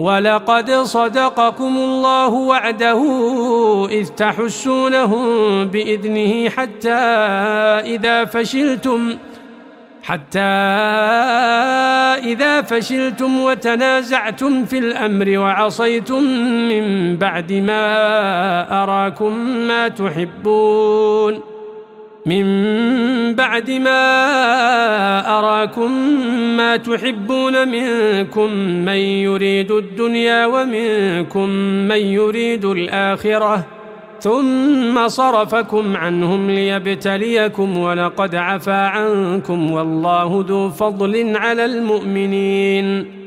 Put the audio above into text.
ولقد صدقكم الله وعده إذ تحسونهم بإذنه حتى إذا فشلتم حتى إذا فشلتم وتنازعتم في الأمر وعصيتم من بعد ما أراكم ما تحبون من بعد ما أراكم ما تحبون منكم من يريد الدنيا ومنكم من يريد الآخرة. ثم صرفكم عنهم ليبتليكم ولقد عفا عنكم والله ذو فضل على المؤمنين.